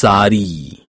sari.